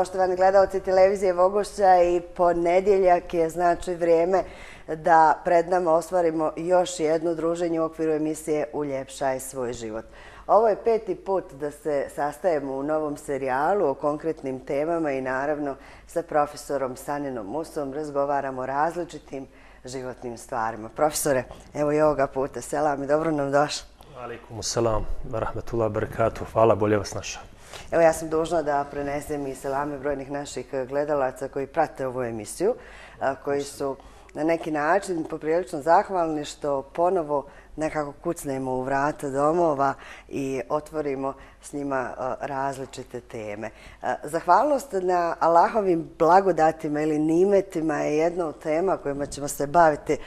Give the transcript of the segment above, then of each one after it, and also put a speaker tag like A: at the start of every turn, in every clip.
A: Poštovani gledalci televizije Vogošća i ponedjeljak je znači vrijeme da pred nama ostvarimo još jedno druženje u okviru emisije Uljepšaj svoj život. Ovo je peti put da se sastajemo u novom serijalu o konkretnim temama i naravno sa profesorom Saninom Musom razgovaramo o različitim životnim stvarima. Profesore, evo i ovoga puta, selam i dobro nam došlo.
B: Alaikum salam, rahmetullah, barakatuh, hvala, bolje vas naša.
A: Evo ja sam dužna da prenesem i selame brojnih naših gledalaca koji prate ovu emisiju, koji su na neki način poprilično zahvalni što ponovo nekako kucnemo u vrata domova i otvorimo s njima e, različite teme. E, zahvalnost na Allahovim blagodatima ili nimetima je jedna od tema kojima ćemo se baviti e,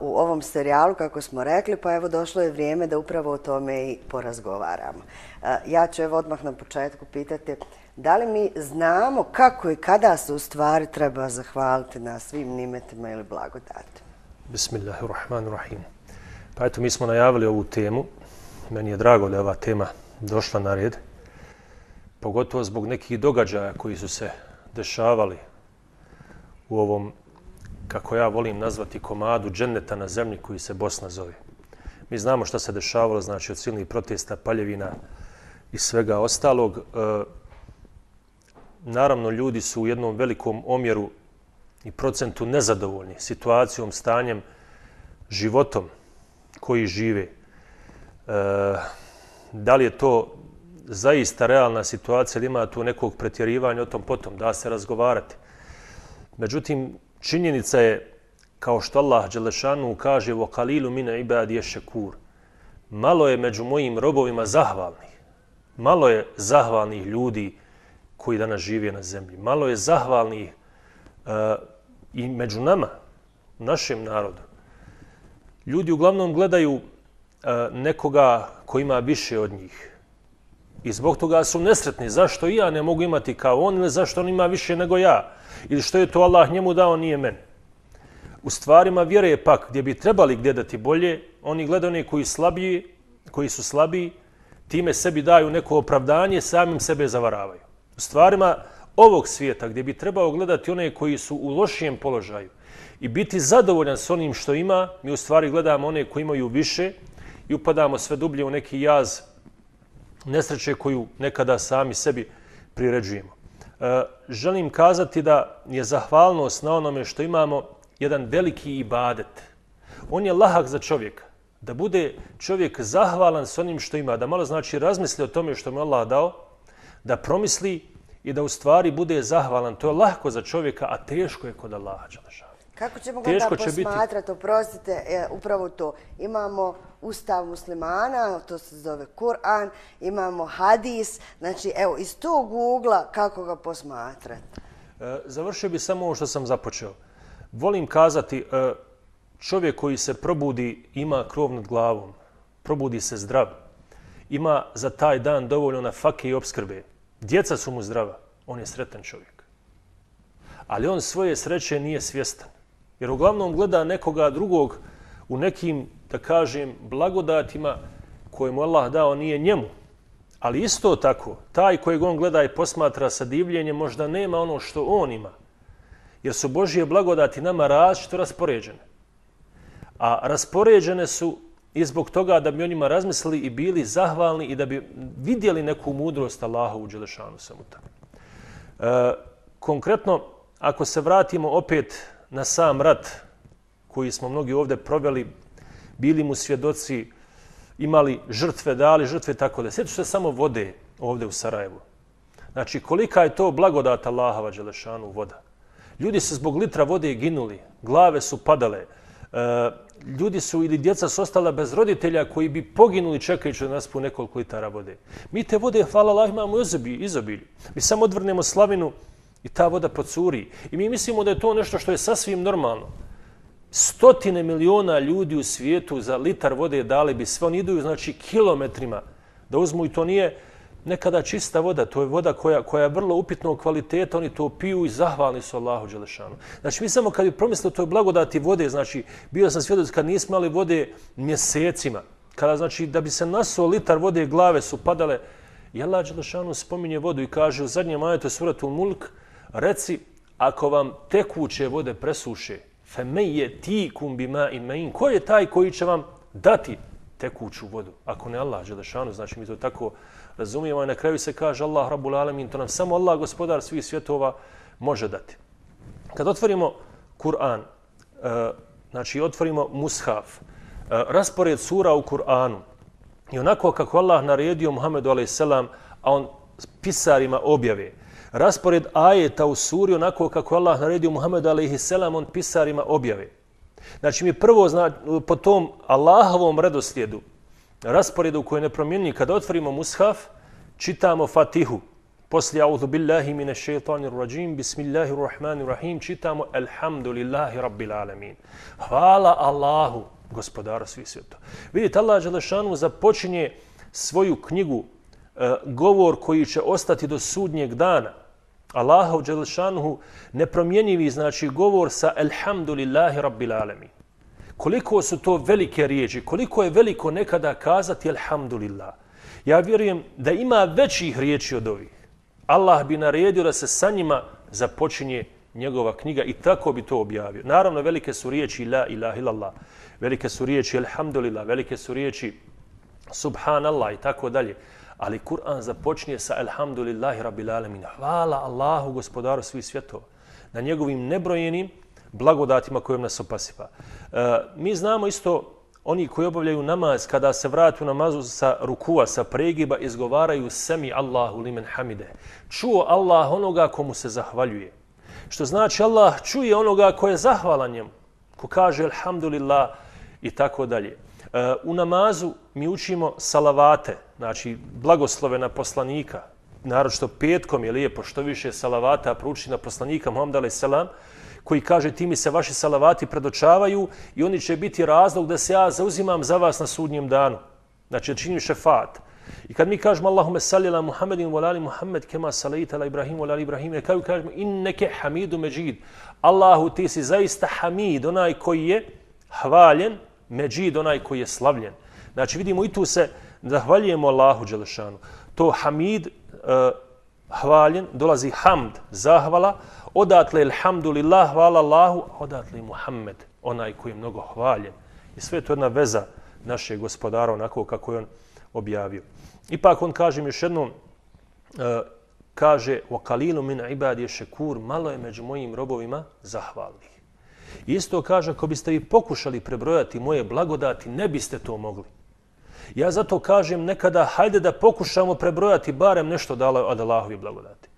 A: u ovom serijalu, kako smo rekli, pa evo došlo je vrijeme da upravo o tome i porazgovaramo. Ja ću evo odmah na početku pitati da li mi znamo kako i kada se u stvari treba zahvaliti na svim nimetima ili blagodatima?
B: Bismillahirrahmanirrahim. Pa eto, mi smo najavili ovu temu. Meni je drago da je ova tema došla na red. Pogotovo zbog nekih događaja koji su se dešavali u ovom, kako ja volim nazvati, komadu dženneta na zemlji koji se Bosna zove. Mi znamo šta se dešavalo, znači od silnih protesta, paljevina i svega ostalog. E, naravno, ljudi su u jednom velikom omjeru i procentu nezadovoljni situacijom, stanjem, životom koji žive. E, da li je to zaista realna situacija ili ima tu nekog pretjerivanja o tom potom, da se razgovarati. Međutim, činjenica je, kao što Allah Đelešanu kaže, وَقَلِيلُ مِنَ mine ibad je. Malo je među mojim robovima zahvalnih. Malo je zahvalnih ljudi koji danas žive na zemlji. Malo je zahvalnih uh, i među nama, našem narodu ljudi uglavnom gledaju e, nekoga ko ima više od njih. I zbog toga su nesretni. Zašto i ja ne mogu imati kao on ili zašto on ima više nego ja? Ili što je to Allah njemu dao, nije men. U stvarima vjere je pak gdje bi trebali gledati bolje, oni gledaju one koji, slabiji, koji su slabiji, time sebi daju neko opravdanje, samim sebe zavaravaju. U stvarima ovog svijeta gdje bi trebao gledati one koji su u lošijem položaju, i biti zadovoljan s onim što ima, mi u stvari gledamo one koji imaju više i upadamo sve dublje u neki jaz nesreće koju nekada sami sebi priređujemo. E, želim kazati da je zahvalnost na onome što imamo jedan veliki ibadet. On je lahak za čovjeka. Da bude čovjek zahvalan s onim što ima, da malo znači razmisli o tome što mu Allah dao, da promisli i da u stvari bude zahvalan. To je lahko za čovjeka, a teško je kod Allaha. Đalaša.
A: Kako ćemo ga da posmatrati, biti... oprostite, e, upravo to. Imamo ustav muslimana, to se zove Kur'an, imamo hadis, znači evo, iz tog ugla kako ga posmatrati?
B: E, završio bi samo ovo što sam započeo. Volim kazati, e, čovjek koji se probudi ima krov nad glavom, probudi se zdrav, ima za taj dan dovoljno na fake i obskrbe. Djeca su mu zdrava, on je sretan čovjek. Ali on svoje sreće nije svjestan. Jer uglavnom gleda nekoga drugog u nekim, da kažem, blagodatima koje mu Allah dao nije njemu. Ali isto tako, taj kojeg on gleda i posmatra sa divljenjem možda nema ono što on ima. Jer su Božije blagodati nama različito raspoređene. A raspoređene su i zbog toga da bi onima razmislili i bili zahvalni i da bi vidjeli neku mudrost Allaha u Đelešanu samu tamo. E, konkretno, ako se vratimo opet na sam rat koji smo mnogi ovdje proveli, bili mu svjedoci, imali žrtve, dali žrtve, tako da. Sjetiš se samo vode ovdje u Sarajevu. Znači, kolika je to blagodat Allahova Đelešanu voda. Ljudi su zbog litra vode ginuli, glave su padale, e, ljudi su ili djeca su ostala bez roditelja koji bi poginuli čekajući da nas po nekoliko litara vode. Mi te vode, hvala Allah, imamo izobilju. Mi samo odvrnemo slavinu, I ta voda procuri. I mi mislimo da je to nešto što je sasvim normalno. Stotine miliona ljudi u svijetu za litar vode dali bi sve. Oni idu znači kilometrima da uzmu i to nije nekada čista voda. To je voda koja, koja je vrlo upitnog kvaliteta. Oni to piju i zahvalni su Allahu Đelešanu. Znači mi samo kad bi promislili to je blagodati vode, znači bio sam svjedoc kad nismo imali vode mjesecima. Kada znači da bi se nasuo litar vode glave su padale I Allah Đelešanu spominje vodu i kaže u zadnjem ajetu suratu Mulk, reci, ako vam tekuće vode presuše, fe me ti kum bima mein, ko je taj koji će vam dati tekuću vodu? Ako ne Allah Želešanu, znači mi to tako razumijemo i na kraju se kaže Allah Rabbul Alamin, to nam samo Allah, gospodar svih svjetova, može dati. Kad otvorimo Kur'an, e, znači otvorimo Mushaf, e, raspored sura u Kur'anu, i onako kako Allah naredio Muhammedu a.s. a on pisarima objave, raspored ajeta u suri onako kako Allah naredio Muhammedu a.s. on pisarima objave. Znači mi prvo zna, po tom Allahovom redoslijedu, rasporedu koji ne promijeni, kada otvorimo Mushaf, čitamo Fatihu, Poslije audhu billahi mine šeitanir rajim, bismillahirrahmanirrahim, čitamo Alhamdulillahi rabbil alamin. Hvala Allahu, gospodara svih svijeta. Vidite, Allah Đelešanu započinje svoju knjigu, e, govor koji će ostati do sudnjeg dana. Allahov Đelešanu nepromjenjivi, znači govor sa Elhamdulillahi rabbil alamin. Koliko su to velike riječi, koliko je veliko nekada kazati Elhamdulillah. Ja vjerujem da ima većih riječi od ovih. Allah bi naredio da se sa njima započinje njegova knjiga i tako bi to objavio. Naravno, velike su riječi la ilaha illallah, velike su riječi Elhamdulillah, velike su riječi subhanallah i tako dalje. Ali Kur'an započinje sa alhamdulillahi rabbil alamin. Hvala Allahu, gospodaru svih svjetova, na njegovim nebrojenim blagodatima kojim nas opasiva. E, mi znamo isto oni koji obavljaju namaz, kada se vratu namazu sa rukua, sa pregiba, izgovaraju sami Allahu limen hamide. Čuo Allah onoga komu se zahvaljuje. Što znači Allah čuje onoga ko je zahvalan njemu, ko kaže alhamdulillah i tako dalje. Eh, u namazu mi učimo salavate, znači blagoslove na poslanika, naročito petkom je lijepo što više salavata prouči na poslanika Muhammed alaih salam, koji kaže ti mi se vaši salavati predočavaju i oni će biti razlog da se ja zauzimam za vas na sudnjem danu. Znači da činim šefat. I kad mi kažemo Allahume salli ala Muhammedin wa ali Muhammed kema salaita ala Ibrahim wa lali Ibrahim, ne kao kažemo inneke hamidu međid. Allahu ti si zaista hamid, onaj koji je hvaljen, međid, onaj koji je slavljen. Znači vidimo i tu se zahvaljujemo Allahu Đelešanu. To hamid, e, hvaljen, dolazi hamd, zahvala, odatle alhamdulillah, hvala Allahu, odatle Muhammed, onaj koji je mnogo hvaljen. I sve to jedna veza našeg gospodara, onako kako je on objavio. Ipak on kaže još jednom, e, kaže, wa kalilu min ibad je šekur, malo je među mojim robovima zahvalnih. Isto kaže, ako biste vi pokušali prebrojati moje blagodati, ne biste to mogli. Ja zato kažem nekada, hajde da pokušamo prebrojati barem nešto od Allahovi blagodati.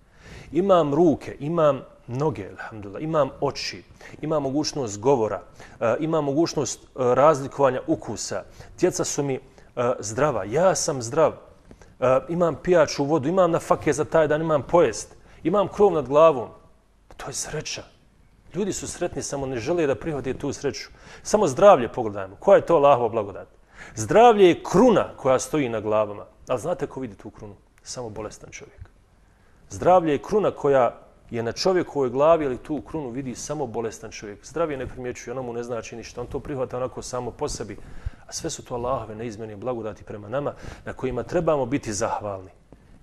B: Imam ruke, imam noge, alhamdulillah, imam oči, imam mogućnost govora, e, imam mogućnost e, razlikovanja ukusa. Djeca su mi e, zdrava, ja sam zdrav, imam pijaču vodu, imam na fake za taj dan, imam pojest, imam krov nad glavom. To je sreća. Ljudi su sretni, samo ne žele da prihvati tu sreću. Samo zdravlje pogledajmo. Koja je to Allahova blagodat? Zdravlje je kruna koja stoji na glavama. Ali znate ko vidi tu krunu? Samo bolestan čovjek. Zdravlje je kruna koja je na čovjekovoj glavi, ali tu krunu vidi samo bolestan čovjek. Zdravlje ne primjećuje, ono mu ne znači ništa. On to prihvata onako samo po sebi. A sve su to Allahove neizmjene blagodati prema nama na kojima trebamo biti zahvalni.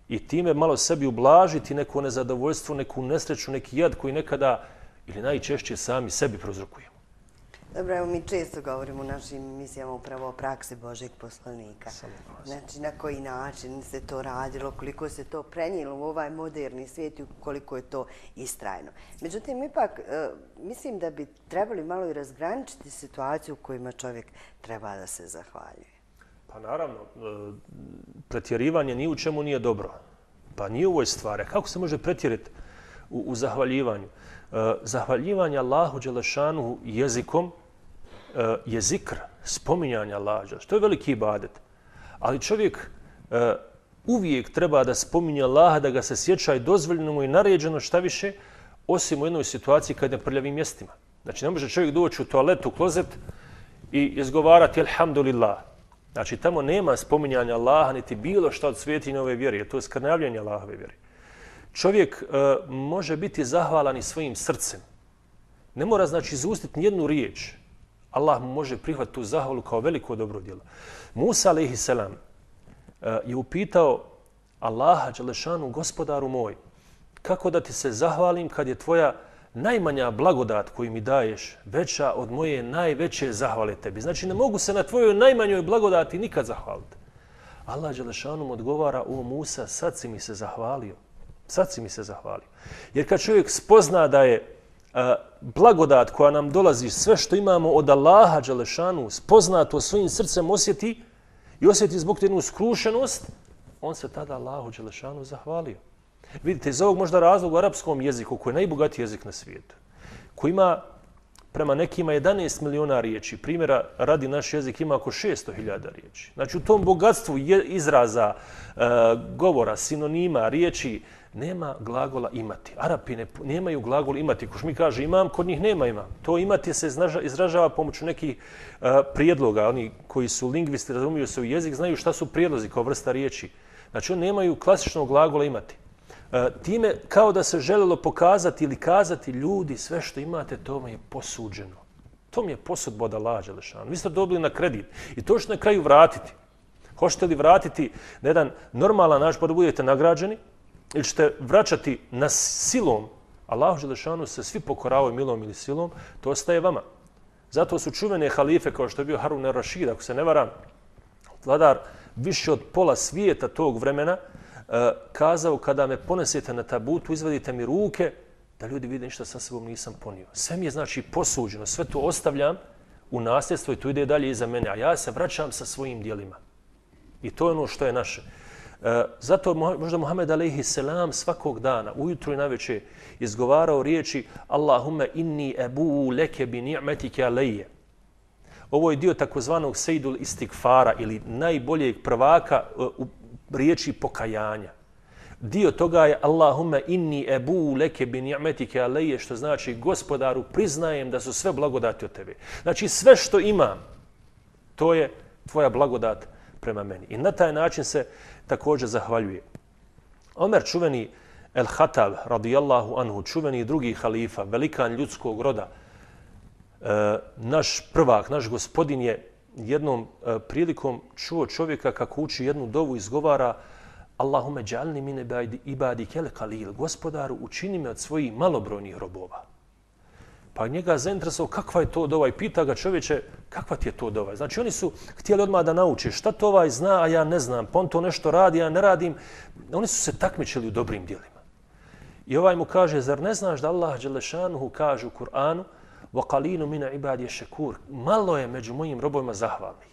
B: I time malo sebi ublažiti neko nezadovoljstvo, neku nesreću, neki jad koji nekada ili najčešće sami sebi prozrokujemo.
A: Dobro, evo mi često govorimo u našim misijama upravo o praksi Božeg poslanika. Znači, na koji način se to radilo, koliko se to prenijelo u ovaj moderni svijet i koliko je to istrajno. Međutim, ipak, e, mislim da bi trebali malo i razgraničiti situaciju u kojima čovjek treba da se zahvaljuje.
B: Pa naravno, e, pretjerivanje ni u čemu nije dobro. Pa nije u ovoj stvari. Kako se može pretjeriti u, u zahvaljivanju? E, zahvaljivanje Allahu Đelešanu jezikom e, je zikr, spominjanje Allaha, što je veliki ibadet. Ali čovjek e, uvijek treba da spominje Allaha, da ga se sjeća i dozvoljeno mu i naređeno šta više, osim u jednoj situaciji kad je na prljavim mjestima. Znači, ne može čovjek doći u toalet, u klozet i izgovarati Alhamdulillah. Znači, tamo nema spominjanja Allaha, niti bilo šta od svjetinje ove vjere. To je skrnavljanje Allahove vjere čovjek e, može biti zahvalan i svojim srcem. Ne mora znači izustiti nijednu riječ. Allah mu može prihvatiti tu zahvalu kao veliko dobro djelo. Musa a.s. E, je upitao Allaha Đelešanu, gospodaru moj, kako da ti se zahvalim kad je tvoja najmanja blagodat koju mi daješ veća od moje najveće zahvale tebi. Znači, ne mogu se na tvojoj najmanjoj blagodati nikad zahvaliti. Allah Đelešanu mu odgovara, o Musa, sad si mi se zahvalio. Sad si mi se zahvalio. Jer kad čovjek spozna da je a, blagodat koja nam dolazi, sve što imamo od Allaha Đelešanu, spozna to svojim srcem osjeti i osjeti zbog jednu skrušenost, on se tada Allahu Đelešanu zahvalio. Vidite, iz ovog možda razlog u arapskom jeziku, koji je najbogatiji jezik na svijetu, koji ima prema nekima 11 miliona riječi, primjera radi naš jezik ima oko 600.000 riječi. Znači u tom bogatstvu je izraza, e, govora, sinonima, riječi, nema glagola imati. Arapi ne, nemaju glagol imati. Koš mi kaže imam, kod njih nema imam. To imati se izražava pomoću nekih uh, prijedloga. Oni koji su lingvisti, razumiju se u jezik, znaju šta su prijedlozi kao vrsta riječi. Znači oni nemaju klasičnog glagola imati. Uh, time kao da se želelo pokazati ili kazati ljudi sve što imate, to mi je posuđeno. To mi je posudba od Allaha Vi ste dobili na kredit i to što na kraju vratiti. Hoćete li vratiti na jedan normalan naš pa da budete nagrađeni ili ćete vraćati na silom Allahu Želešanu se svi pokoravaju milom ili silom, to ostaje vama. Zato su čuvene halife kao što je bio Harun al-Rashid, ako se ne varam, vladar više od pola svijeta tog vremena, e, kazao kada me ponesete na tabutu, izvadite mi ruke, da ljudi vide ništa sa sobom nisam ponio. Sve mi je znači posuđeno, sve to ostavljam u nasljedstvo i to ide dalje iza mene, a ja se vraćam sa svojim dijelima. I to je ono što je naše. E, zato možda Muhammed alaihi selam svakog dana, ujutru i naveče, izgovarao riječi Allahumme inni ebu leke bi ni'metike aleje. Ovo je dio takozvanog sejdul istikfara ili najboljeg prvaka e, u riječi pokajanja. Dio toga je Allahumme inni ebu leke bi ni'metike aleje, što znači gospodaru priznajem da su sve blagodati od tebe. Znači sve što imam, to je tvoja blagodat prema meni. I na taj način se također zahvaljuje. Omer čuveni El-Hatab radijallahu anhu, čuveni drugi halifa, velikan ljudskog roda, e, naš prvak, naš gospodin je jednom e, prilikom čuo čovjeka kako uči jednu dovu izgovara Allahume džalni mine ibadi kele kalil, gospodaru učini me od svojih malobrojnih robova. Pa njega zainteresao kakva je to dova i pita ga čovječe kakva ti je to dova. Znači oni su htjeli odmah da nauče šta to ovaj zna, a ja ne znam, pa on to nešto radi, ja ne radim. Oni su se takmičili u dobrim dijelima. I ovaj mu kaže, zar ne znaš da Allah Đelešanuhu kaže u Kur'anu, وَقَلِينُ مِنَ عِبَادِ شَكُورِ Malo je među mojim robovima zahvalnih.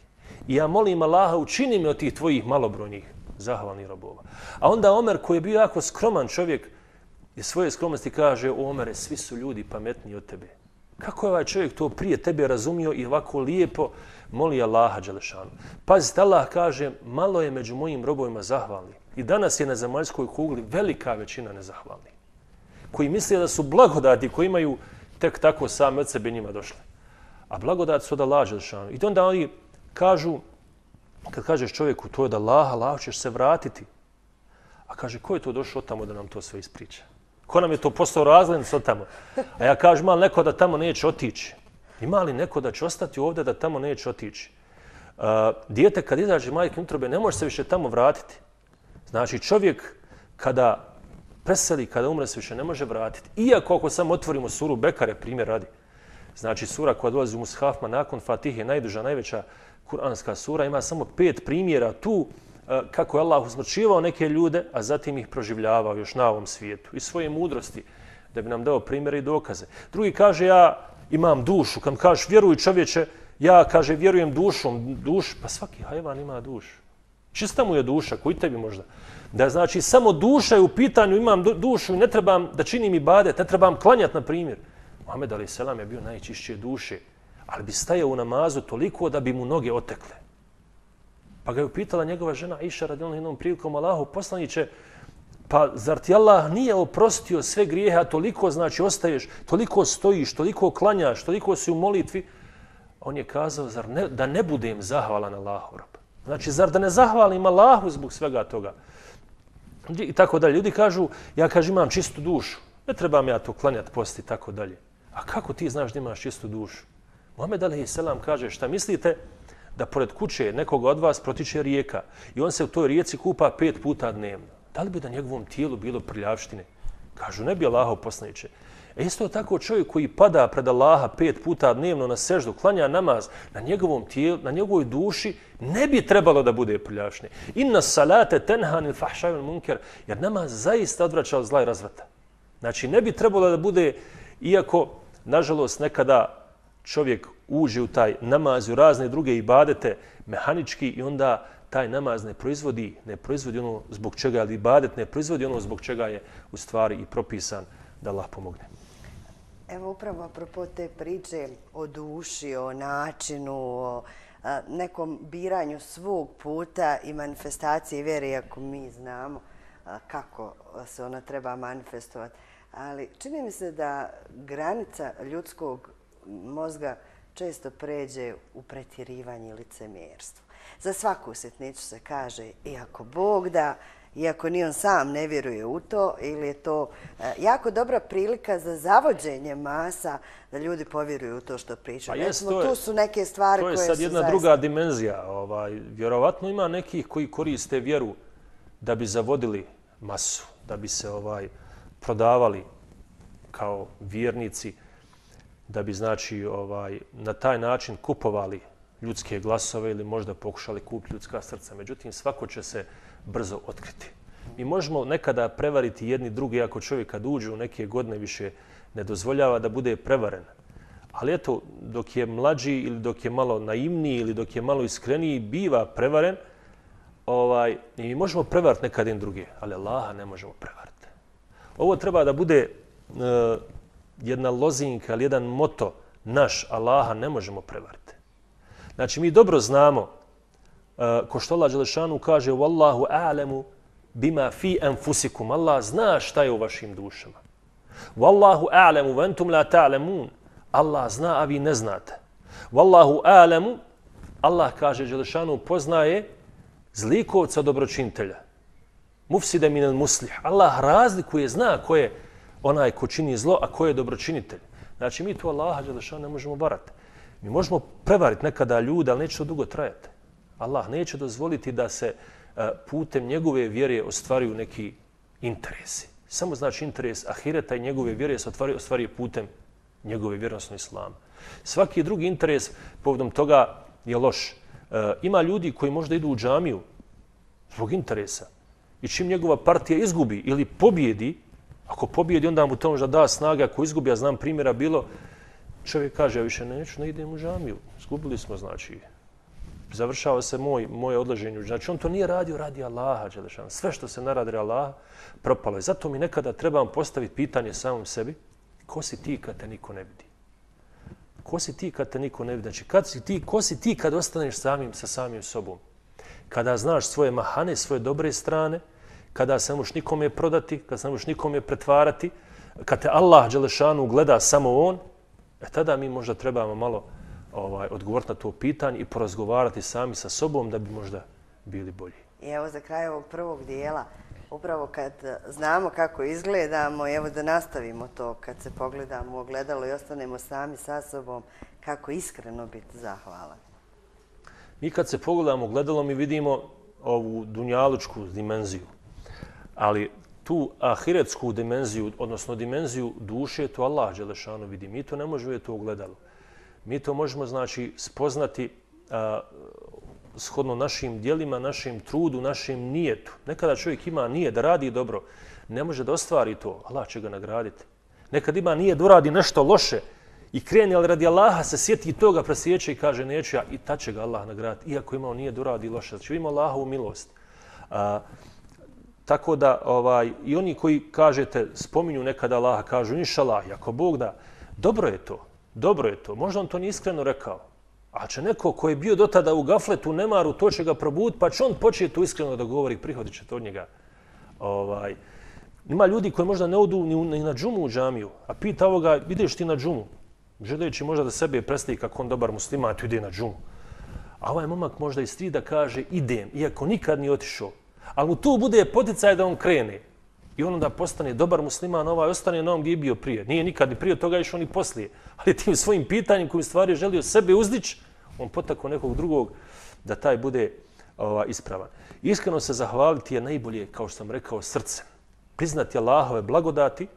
B: I ja molim Allaha, učini mi od tih tvojih malobrojnih zahvalnih robova. A onda Omer, koji je bio jako skroman čovjek, I svoje skromnosti kaže, Omere, svi su ljudi pametniji od tebe. Kako je ovaj čovjek to prije tebe razumio i ovako lijepo moli Allaha Đelešanu. Pazite, Allah kaže, malo je među mojim robovima zahvalni. I danas je na zemaljskoj kugli velika većina nezahvalni. Koji misle da su blagodati, koji imaju tek tako same od sebe njima došle. A blagodat su od Allaha Đelešanu. I onda oni kažu, kad kažeš čovjeku to je da Allaha, Allah ćeš se vratiti. A kaže, ko je to došao tamo da nam to sve ispriča? Ko nam je to postao razglednic od tamo? A ja kažem, ali neko da tamo neće otići? Ima li neko da će ostati ovdje da tamo neće otići? Uh, dijete kad izađe majke utrobe ne može se više tamo vratiti. Znači čovjek kada preseli kada umre se više ne može vratiti. Iako ako samo otvorimo suru Bekare, primjer radi, znači sura koja dolazi u Mushafma nakon Fatihe, najduža, najveća kuranska sura, ima samo pet primjera tu E, kako je Allah usmrčivao neke ljude, a zatim ih proživljavao još na ovom svijetu i svoje mudrosti da bi nam dao primjere i dokaze. Drugi kaže ja imam dušu, kad kažeš vjeruj čovječe, ja kaže vjerujem dušom, duš, pa svaki hajvan ima dušu. Čista mu je duša, koji tebi možda? Da znači samo duša je u pitanju, imam dušu i ne trebam da činim i bade, ne trebam klanjati, na primjer. Muhammed Ali Selam je bio najčišće duše, ali bi stajao u namazu toliko da bi mu noge otekle. Pa ga je upitala njegova žena Iša radijalno jednom prilikom Allahu poslaniće, pa zar ti Allah nije oprostio sve grijehe, a toliko znači ostaješ, toliko stojiš, toliko klanjaš, toliko si u molitvi, on je kazao, zar ne, da ne budem zahvalan Allahu rab. Znači, zar da ne zahvalim Allahu zbog svega toga? I tako dalje. Ljudi kažu, ja kažem, imam čistu dušu. Ne trebam ja to klanjati, posti, tako dalje. A kako ti znaš da imaš čistu dušu? Mohamed Ali Selam kaže, šta mislite da pored kuće nekog od vas protiče rijeka i on se u toj rijeci kupa pet puta dnevno. da li bi na njegovom tijelu bilo prljavštine? Kažu, ne bi Allaho poslaniče. E isto tako čovjek koji pada pred Allaha pet puta dnevno na seždu, klanja namaz na njegovom tijelu, na njegovoj duši, ne bi trebalo da bude prljavštine. Inna salate tenhan il fahšajun munker, jer namaz zaista odvraća od zla i razvrata. Znači, ne bi trebalo da bude, iako, nažalost, nekada čovjek uđe u taj namaz i u razne druge ibadete mehanički i onda taj namaz ne proizvodi, ne proizvodi ono zbog čega, ali ibadet ne proizvodi ono zbog čega je u stvari i propisan da Allah pomogne.
A: Evo upravo apropo te priče o duši, o načinu, o nekom biranju svog puta i manifestacije vere, ako mi znamo kako se ona treba manifestovati. Ali čini mi se da granica ljudskog mozga često pređe u pretjerivanje i licemjerstvo. Za svaku sitnicu se kaže, iako Bog da, iako ni on sam ne vjeruje u to, ili je to e, jako dobra prilika za zavođenje masa da ljudi povjeruju u to što pričaju.
B: Pa Recimo, tu
A: su neke stvari
B: koje
A: su
B: To je sad jedna
A: zaista...
B: druga dimenzija. Ovaj, vjerovatno ima nekih koji koriste vjeru da bi zavodili masu, da bi se ovaj prodavali kao vjernici, da bi znači ovaj na taj način kupovali ljudske glasove ili možda pokušali kup ljudska srca. Međutim, svako će se brzo otkriti. Mi možemo nekada prevariti jedni drugi ako čovjek kad uđe u neke godine više ne dozvoljava da bude prevaren. Ali eto, dok je mlađi ili dok je malo naivniji ili dok je malo iskreniji, biva prevaren, ovaj, i mi možemo prevariti nekad jedan drugi, ali Allaha ne možemo prevariti. Ovo treba da bude e, jedna lozinka ili jedan moto naš Allaha ne možemo prevariti. Znači, mi dobro znamo, uh, ko što Allah Đelešanu kaže, Wallahu a'lemu bima fi anfusikum. Allah zna šta je u vašim dušama. Wallahu a'lemu ventum la ta'lemun. Allah zna, a vi ne znate. Wallahu a'lemu, Allah kaže Đelešanu, poznaje zlikovca dobročintelja. Mufside minel muslih. Allah razlikuje, zna ko je onaj ko čini zlo, a ko je dobročinitelj. Znači, mi tu Allaha Đelešanu ne možemo varati. Mi možemo prevariti nekada ljude, ali neće to dugo trajati. Allah neće dozvoliti da se e, putem njegove vjere ostvaruju neki interesi. Samo znači interes ahireta i njegove vjere se ostvaruje, ostvaruje putem njegove vjernosti islama. Svaki drugi interes povodom toga je loš. E, ima ljudi koji možda idu u džamiju zbog interesa. I čim njegova partija izgubi ili pobjedi, ako pobjedi, onda mu to možda da snaga. Ako izgubi, ja znam primjera bilo, čovjek kaže, ja više neću, ne idem u džamiju. Zgubili smo, znači, završava se moj, moje odlaženje. Znači, on to nije radio, radi Allaha, Đelešan. Sve što se naradi Allaha, propalo je. Zato mi nekada trebam postaviti pitanje samom sebi, ko si ti kad te niko ne vidi? Ko si ti kad te niko ne vidi? Znači, kad si ti, ko si ti kad ostaneš samim, sa samim sobom? Kada znaš svoje mahane, svoje dobre strane, kada se moš nikome prodati, kada se moš nikome pretvarati, kad te Allah, Đelešanu, gleda samo on, E tada mi možda trebamo malo ovaj, odgovoriti na to pitanje i porazgovarati sami sa sobom da bi možda bili bolji.
A: I evo za kraj ovog prvog dijela, upravo kad znamo kako izgledamo, evo da nastavimo to kad se pogledamo u ogledalo i ostanemo sami sa sobom, kako iskreno biti zahvalan.
B: Mi kad se pogledamo u ogledalo, mi vidimo ovu dunjalučku dimenziju. Ali tu ahiretsku dimenziju, odnosno dimenziju duše, to Allah Đelešanu vidi. Mi to ne možemo je to ugledalo. Mi to možemo, znači, spoznati a, shodno našim dijelima, našim trudu, našim nijetu. Nekada čovjek ima nije da radi dobro, ne može da ostvari to, Allah će ga nagraditi. Nekad ima nije da uradi nešto loše i kreni, ali radi Allaha se sjeti toga, presjeće i kaže neću ja, i ta će ga Allah nagraditi, iako imao nije da uradi loše. Znači, ima Allahovu milost. A, Tako da ovaj i oni koji kažete spominju nekada Allaha kažu inshallah ako Bog da. Dobro je to dobro je to. Možda on to nije iskreno rekao. A će neko ko je bio do tada u gafletu nemaru to će ga probud pa će on početi to iskreno da govori prihodit će to od njega. Ovaj ima ljudi koji možda ne odu ni na džumu u džamiju a pita ovoga ideš ti na džumu? Želeći možda da sebe predstavi kako on dobar musliman tu ide na džumu. A ovaj momak možda i stri da kaže idem iako nikad nije otišao ali mu tu bude poticaj da on krene. I on onda postane dobar musliman, ovaj ostane na ovom gdje je bio prije. Nije nikad ni prije toga išao ni poslije. Ali tim svojim pitanjem kojim stvari želio sebe uzdić, on potako nekog drugog da taj bude ova, ispravan. Iskreno se zahvaliti je najbolje, kao što sam rekao, srcem. Priznati Allahove blagodati,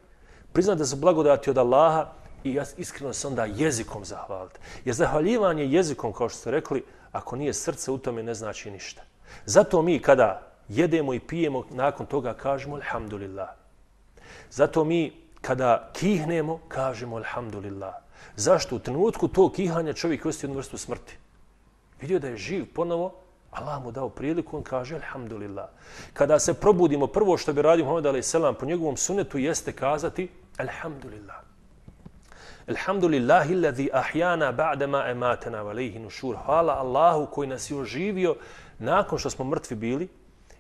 B: priznati da su blagodati od Allaha i iskreno se onda jezikom zahvaliti. Jer zahvaljivanje jezikom, kao što ste rekli, ako nije srce u tome, ne znači ništa. Zato mi kada jedemo i pijemo, nakon toga kažemo Alhamdulillah. Zato mi kada kihnemo, kažemo Alhamdulillah. Zašto? U trenutku tog kihanja čovjek osjeti jednu vrstu smrti. Vidio da je živ ponovo, Allah mu dao priliku, on kaže Alhamdulillah. Kada se probudimo, prvo što bi radio Muhammed a.s. po njegovom sunetu jeste kazati Alhamdulillah. Alhamdulillah illazi ahjana ba'dama ematena valejhi nušur. Hvala Allahu koji nas je oživio nakon što smo mrtvi bili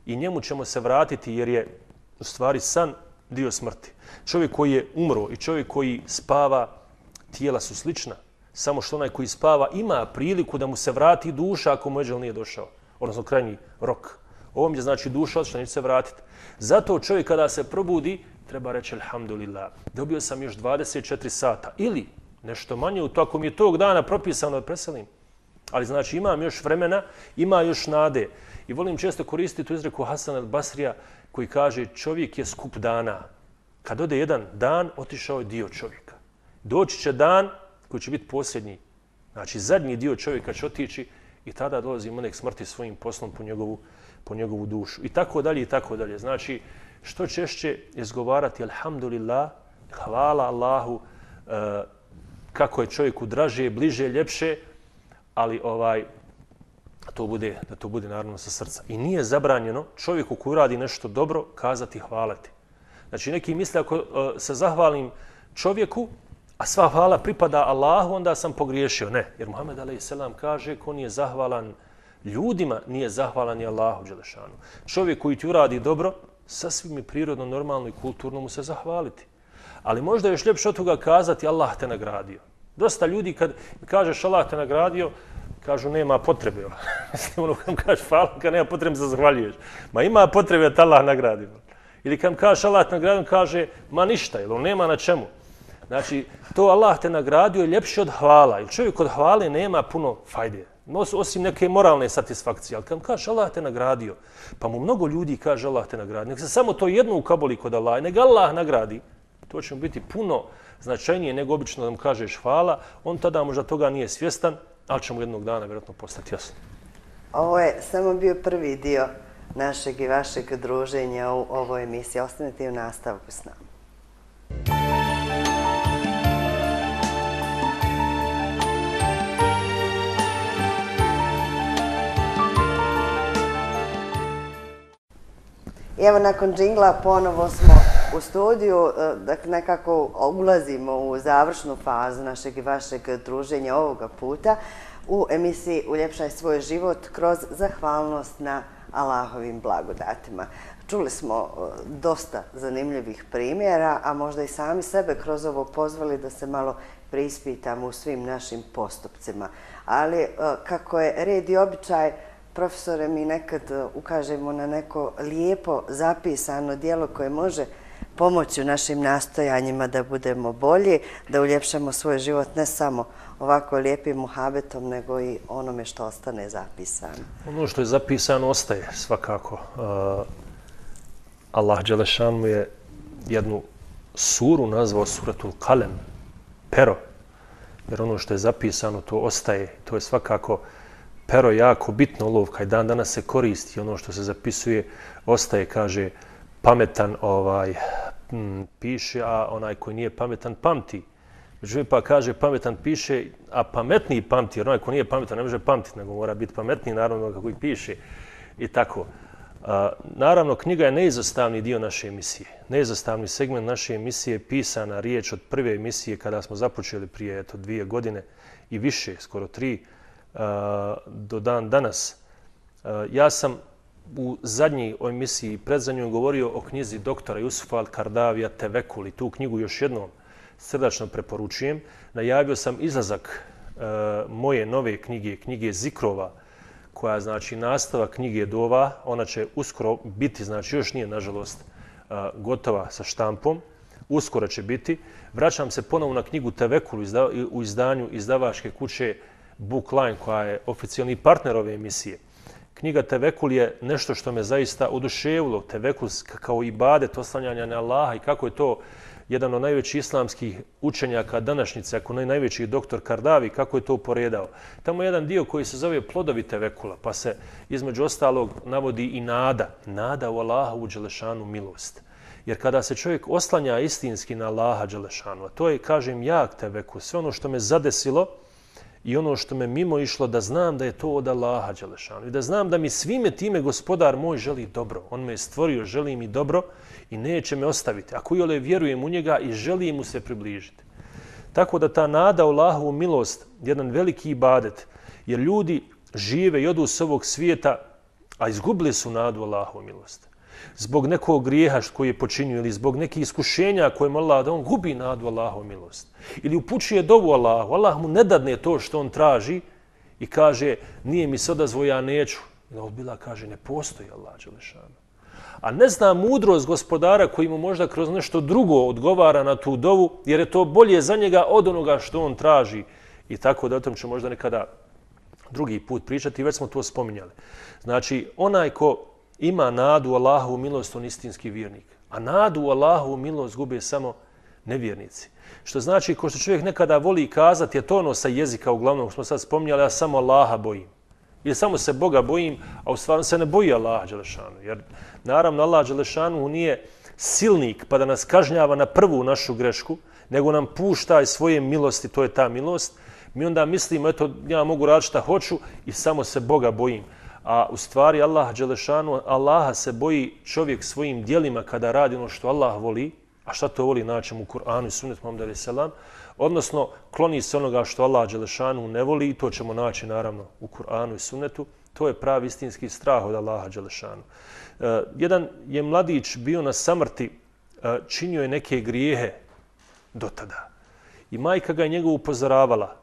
B: i njemu ćemo se vratiti jer je u stvari san dio smrti. Čovjek koji je umro i čovjek koji spava, tijela su slična. Samo što onaj koji spava ima priliku da mu se vrati duša ako mu eđel nije došao. Odnosno krajnji rok. Ovo mi je znači duša što neće se vratiti. Zato čovjek kada se probudi, treba reći alhamdulillah. Dobio sam još 24 sata. Ili nešto manje u to ako mi je tog dana propisano da preselim. Ali znači imam još vremena, ima još nade. I volim često koristiti tu izreku Hasan al-Basrija koji kaže čovjek je skup dana. Kad ode jedan dan, otišao je dio čovjeka. Doći će dan koji će biti posljednji. Znači zadnji dio čovjeka će otići i tada dolazi monek smrti svojim poslom po njegovu, po njegovu dušu. I tako dalje i tako dalje. Znači što češće izgovarati alhamdulillah, hvala Allahu, eh, kako je čovjeku draže, bliže, ljepše, ali ovaj to bude da to bude naravno sa srca. I nije zabranjeno čovjeku koji radi nešto dobro kazati hvala ti. Znači neki misle ako uh, se zahvalim čovjeku, a sva hvala pripada Allahu, onda sam pogriješio. Ne, jer Muhammed a.s. kaže ko nije zahvalan ljudima, nije zahvalan ni Allahu Đelešanu. Čovjek koji ti uradi dobro, sasvim je prirodno, normalno i kulturno mu se zahvaliti. Ali možda je još ljepše od toga kazati Allah te nagradio. Dosta ljudi kad kažeš Allah te nagradio, kažu nema potrebe. Mislim, ono kam kažeš hvala, kad nema potrebe se zahvaljuješ. Ma ima potrebe da Allah nagradi. Ili kad kažeš Allah te nagradi, kaže ma ništa, jer on nema na čemu. Znači, to Allah te nagradio je ljepše od hvala. Jer čovjek od hvale nema puno fajde. Osim neke moralne satisfakcije. Ali kad kažeš Allah te nagradio, pa mu mnogo ljudi kaže Allah te nagradio. Nek se samo to jedno ukaboli kod Allah. Nek Allah nagradi. To će mu biti puno značajnije nego obično da mu kažeš hvala. On tada možda toga nije svjestan, ali će mu jednog dana vjerojatno postati jasno.
A: Ovo je samo bio prvi dio našeg i vašeg druženja u ovoj emisiji. Ostanite u nastavku s nama. I evo nakon džingla ponovo smo u studiju, e, dakle nekako ulazimo u završnu fazu našeg i vašeg druženja ovoga puta u emisiji Uljepšaj svoj život kroz zahvalnost na Allahovim blagodatima. Čuli smo e, dosta zanimljivih primjera, a možda i sami sebe kroz ovo pozvali da se malo preispitamo u svim našim postupcima. Ali e, kako je red i običaj, profesore, mi nekad ukažemo na neko lijepo zapisano dijelo koje može pomoći u našim nastojanjima da budemo bolji, da uljepšamo svoj život ne samo ovako lijepim muhabetom, nego i onome što ostane zapisano.
B: Ono što je zapisano ostaje svakako. Uh, Allah Đelešanu je jednu suru nazvao suratul kalem, pero, jer ono što je zapisano to ostaje. To je svakako pero jako bitno olovka i dan danas se koristi ono što se zapisuje ostaje kaže pametan ovaj m, piše a onaj koji nije pametan pamti Međutim, pa kaže pametan piše, a pametniji pamti, jer onaj ko nije pametan ne može pamtiti, nego mora biti pametniji, naravno, kako i piše. I tako. A, naravno, knjiga je neizostavni dio naše emisije. Neizostavni segment naše emisije je pisana riječ od prve emisije kada smo započeli prije eto, dvije godine i više, skoro tri, do dan danas. Ja sam u zadnjoj emisiji predzadnjoj, govorio o knjizi doktora Jusufa Al-Kardavija Tevekul tu knjigu još jednom srdačno preporučujem. Najavio sam izlazak e, moje nove knjige, knjige Zikrova, koja znači nastava knjige Dova. Ona će uskoro biti, znači još nije nažalost e, gotova sa štampom. Uskoro će biti. Vraćam se ponovo na knjigu Tevekul u izdanju izdavačke kuće Bookline, koja je oficijalni partner ove emisije. Knjiga Tevekul je nešto što me zaista oduševilo. Tevekul kao ibadet oslanjanja na Allaha i kako je to jedan od najvećih islamskih učenjaka današnjice, ako ne najveći doktor Kardavi, kako je to poredao. Tamo je jedan dio koji se zove plodovi Tevekula, pa se između ostalog navodi i nada. Nada u Allaha u Đelešanu milost. Jer kada se čovjek oslanja istinski na Allaha Đelešanu, a to je, kažem, jak Tevekul, sve ono što me zadesilo, i ono što me mimo išlo da znam da je to od Allaha Đelešanu i da znam da mi svime time gospodar moj želi dobro. On me je stvorio, želi mi dobro i neće me ostaviti. Ako jole vjerujem u njega i želim mu se približiti. Tako da ta nada u Allahovu milost, jedan veliki ibadet, jer ljudi žive i odu s ovog svijeta, a izgubili su nadu u Allahovu milost zbog nekog grijeha koji je počinio ili zbog nekih iskušenja koje mu Allah da on gubi nadu Allahov milost. Ili upućuje dovu Allahu, Allah mu ne dadne to što on traži i kaže nije mi se odazvo, ja neću. I odbila kaže ne postoji Allah Đelešanu. A ne zna mudrost gospodara koji mu možda kroz nešto drugo odgovara na tu dovu, jer je to bolje za njega od onoga što on traži. I tako da o tom će možda nekada drugi put pričati, već smo to spominjali. Znači, onaj ko ima nadu Allahu milost, on istinski vjernik. A nadu Allahu milost gube samo nevjernici. Što znači, ko što čovjek nekada voli kazati, je to ono sa jezika, uglavnom smo sad spominjali, ja samo Allaha bojim. Ili samo se Boga bojim, a u stvarno se ne boji Allaha Đelešanu. Jer naravno Allah Đelešanu nije silnik pa da nas kažnjava na prvu našu grešku, nego nam pušta i svoje milosti, to je ta milost. Mi onda mislimo, eto, ja mogu raditi šta hoću i samo se Boga bojim a u stvari Allah Đelešanu, Allaha se boji čovjek svojim dijelima kada radi ono što Allah voli, a šta to voli? Naćem u Kur'anu i sunnetu Muhammed Ali Selam, odnosno kloni se onoga što Allah Đelešanu ne voli i to ćemo naći naravno u Kur'anu i sunnetu, to je pravi istinski strah od Allaha Đelešanu. E, jedan je mladić bio na samrti, e, činio je neke grijehe do tada. I majka ga je njegov upozoravala,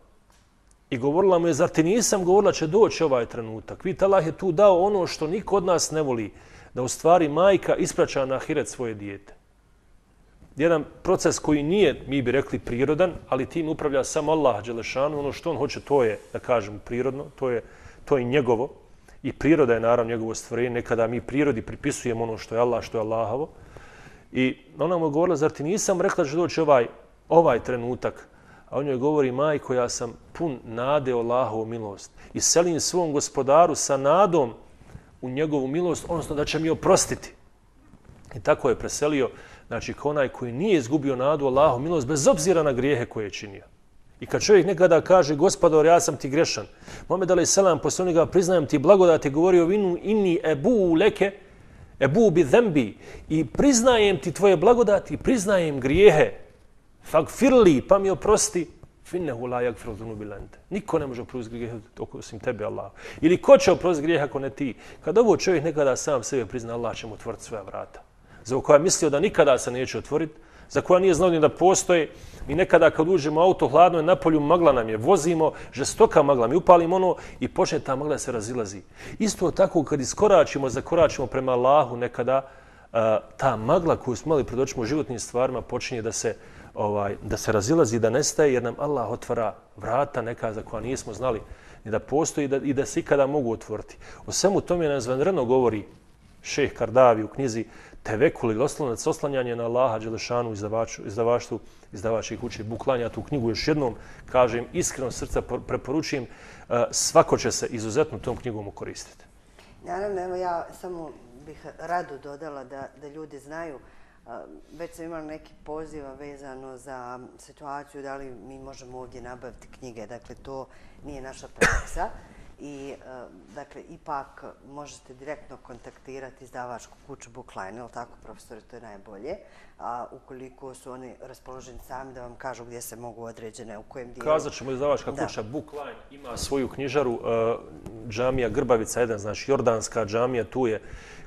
B: I govorila mu je, zar ti nisam govorila će doći ovaj trenutak? Vidite, Allah je tu dao ono što niko od nas ne voli, da u stvari majka ispraća na ahiret svoje dijete. Jedan proces koji nije, mi bi rekli, prirodan, ali tim upravlja samo Allah, Đelešanu, ono što on hoće, to je, da kažem, prirodno, to je, to je njegovo. I priroda je naravno njegovo stvorenje, nekada mi prirodi pripisujemo ono što je Allah, što je Allahovo. I ona mu je govorila, zar ti nisam rekla da će doći ovaj, ovaj trenutak, a on joj govori, majko, ja sam pun nade o Allahovu milost i selim svom gospodaru sa nadom u njegovu milost, odnosno da će mi oprostiti. I tako je preselio, znači, kao onaj koji nije izgubio nadu o Allahovu milost, bez obzira na grijehe koje je činio. I kad čovjek nekada kaže, gospodar, ja sam ti grešan, Mohamed Ali Selam, posle onoga, priznajem ti blagodati, govori govorio vinu, inni ebu leke, ebu bi zembi, i priznajem ti tvoje blagodati, priznajem grijehe, fagfirli, pa mi oprosti, finnehu la jagfiru dhunubi lente. Niko ne može oprostiti grijeh osim tebe, Allah. Ili ko će oprostiti grijeh ako ne ti? Kad ovo čovjek nekada sam sebe prizna, Allah će mu otvoriti svoja vrata. Za koja je mislio da nikada se neće otvoriti, za koja nije znao ni da postoje. Mi nekada kad uđemo auto, hladno je na polju, magla nam je, vozimo, žestoka magla, mi upalimo ono i počne ta magla se razilazi. Isto tako kad iskoračimo, zakoračimo prema Allahu nekada, ta magla koju smo imali pred očima u životnim stvarima počinje da se ovaj, da se razilazi, da nestaje, jer nam Allah otvara vrata neka za koja nismo znali ni da postoji i da, i da se ikada mogu otvoriti. O svemu tome nam zvanreno govori šeh Kardavi u knjizi Tevekul ili oslonac oslanjanje na Allaha Đelešanu izdavaču, izdavaštu izdavačih kuće Buklanja. Tu knjigu još jednom kažem, iskreno srca preporučujem, e, svako će se izuzetno tom knjigom koristiti.
A: Naravno, evo ja samo bih rado dodala da, da ljudi znaju već sam imala neki poziva vezano za situaciju da li mi možemo ovdje nabaviti knjige. Dakle, to nije naša praksa. I, dakle, ipak možete direktno kontaktirati izdavačku kuću Bookline, ili tako, profesore, to je najbolje. A ukoliko su oni raspoloženi sami da vam kažu gdje se mogu određene, u kojem dijelu...
B: Kazat ćemo, izdavačka kuća Bookline ima svoju knjižaru, džamija Grbavica 1, znači Jordanska džamija, tu je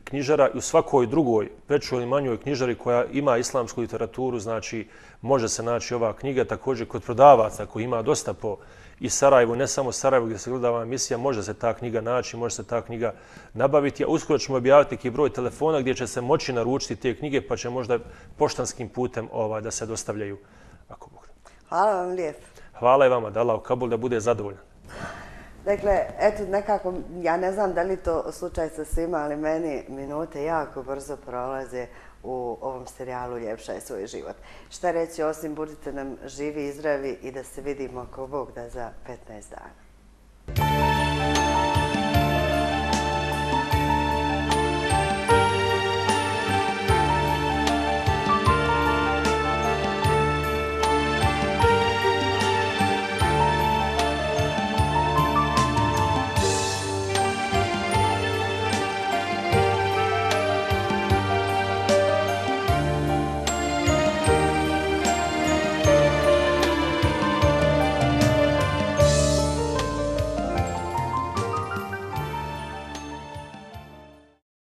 B: knjižara i u svakoj drugoj većoj ili manjoj knjižari koja ima islamsku literaturu, znači može se naći ova knjiga. Također kod prodavaca koji ima dosta po i Sarajevu, ne samo Sarajevu gdje se gleda ova emisija, može se ta knjiga naći, može se ta knjiga nabaviti. A uskoro ćemo objaviti neki broj telefona gdje će se moći naručiti te knjige pa će možda poštanskim putem ovaj, da se dostavljaju. Ako
A: Hvala vam lijep.
B: Hvala i vama, da Allah Kabul da bude zadovoljan.
A: Dakle, eto, nekako, ja ne znam da li to slučaj sa svima, ali meni minute jako brzo prolaze u ovom serijalu Ljepša je svoj život. Šta reći, osim budite nam živi, i zdravi i da se vidimo ako Bog da za 15 dana.